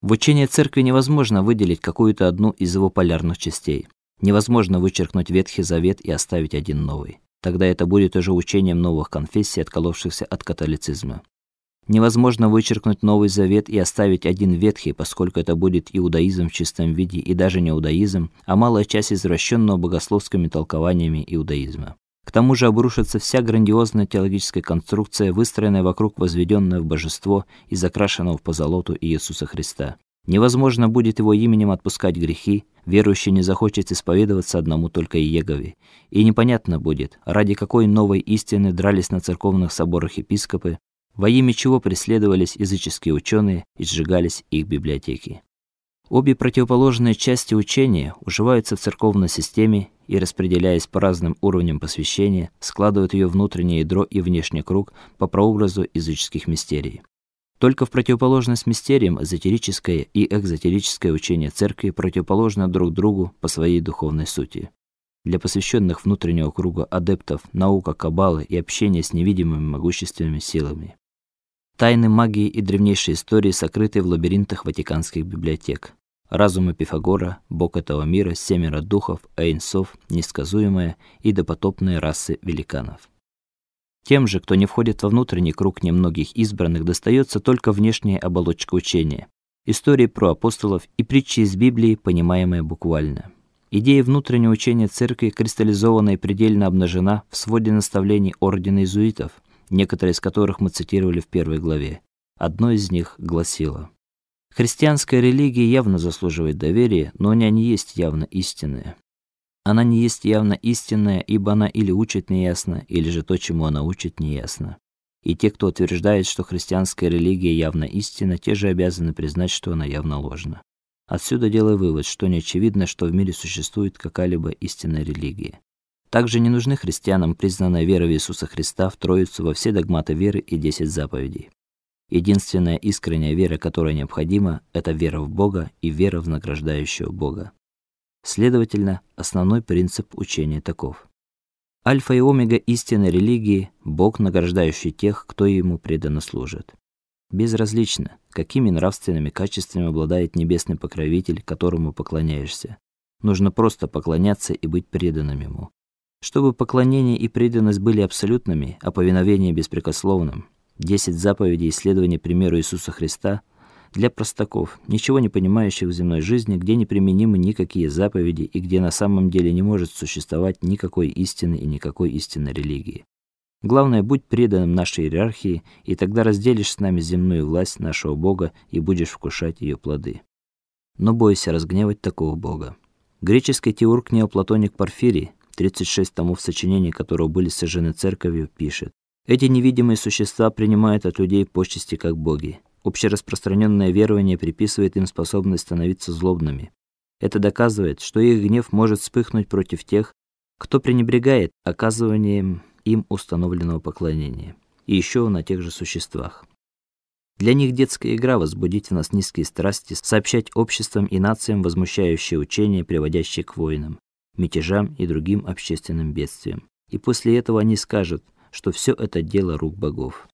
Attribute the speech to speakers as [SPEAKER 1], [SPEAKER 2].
[SPEAKER 1] В учении церкви невозможно выделить какую-то одну из его полярных частей. Невозможно вычеркнуть Ветхий Завет и оставить один новый. Тогда это будет уже учением новых конфессий, отколовшихся от католицизма. Невозможно вычеркнуть Новый Завет и оставить один Ветхий, поскольку это будет иудаизм в чистом виде и даже не иудаизм, а малая часть извращенного богословскими толкованиями иудаизма. К тому же обрушится вся грандиозная теологическая конструкция, выстроенная вокруг возведенного в божество и закрашенного в позолоту Иисуса Христа. Невозможно будет его именем отпускать грехи, верующий не захочет исповедоваться одному только Иегове. И непонятно будет, ради какой новой истины дрались на церковных соборах епископы, во имя чего преследовались языческие ученые и сжигались их библиотеки. Обе противоположные части учения уживаются в церковной системе и, распределяясь по разным уровням посвящения, складывают ее внутреннее ядро и внешний круг по прообразу языческих мистерий. Только в противоположность мистериям эзотерическое и экзотерическое учение церкви противоположно друг другу по своей духовной сути. Для посвященных внутреннего круга адептов наука каббалы и общение с невидимыми могущественными силами. Тайны магии и древнейшей истории сокрыты в лабиринтах ватиканских библиотек. Разумы Пифагора, бог этого мира, семеро духов, Эйнсов, несказуемая и допотопные расы великанов. Тем же, кто не входит во внутренний круг немногих избранных, достается только внешняя оболочка учения. Истории про апостолов и притчи из Библии, понимаемые буквально. Идея внутреннего учения церкви кристаллизована и предельно обнажена в своде наставлений ордена иезуитов – некоторые из которых мы цитировали в первой главе. Одно из них гласило: Христианская религия явно заслуживает доверия, но она не есть явно истинная. Она не есть явно истинная, ибо она или учит неясно, или же то, чему она учит, неясно. И те, кто утверждает, что христианская религия явно истинна, те же обязаны признать, что она явно ложна. Отсюда делаю вывод, что не очевидно, что в мире существует какая-либо истинная религия. Также не нужны христианам признанная вера в Иисуса Христа в Троицу во все догматы веры и десять заповедей. Единственная искренняя вера, которая необходима, это вера в Бога и вера в награждающего Бога. Следовательно, основной принцип учения таков: альфа и омега истинной религии Бог, награждающий тех, кто ему преданно служит. Безразлично, какими нравственными качествами обладает небесный покровитель, которому поклоняешься. Нужно просто поклоняться и быть преданным ему чтобы поклонение и преданность были абсолютными, а повиновение беспрекословным. Десять заповедей исследования примеру Иисуса Христа для простаков, ничего не понимающих в земной жизни, где не применимы никакие заповеди и где на самом деле не может существовать никакой истины и никакой истинной религии. Главное, будь преданным нашей иерархии, и тогда разделишь с нами земную власть нашего Бога и будешь вкушать ее плоды. Но бойся разгневать такого Бога. Греческий теург неоплатоник Порфирий 36 томов сочинений которого были сожжены церковью, пишет: Эти невидимые существа принимают от людей почести как боги. Общераспространенное верование приписывает им способность становиться злобными. Это доказывает, что их гнев может вспыхнуть против тех, кто пренебрегает оказыванием им установленного поклонения, и еще на тех же существах. Для них детская игра возбудить в нас низкие страсти, сообщать обществам и нациям возмущающие учения, приводящие к войнам мятежам и другим общественным бедствиям. И после этого они скажут, что все это дело рук богов.